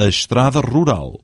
a estrada rural.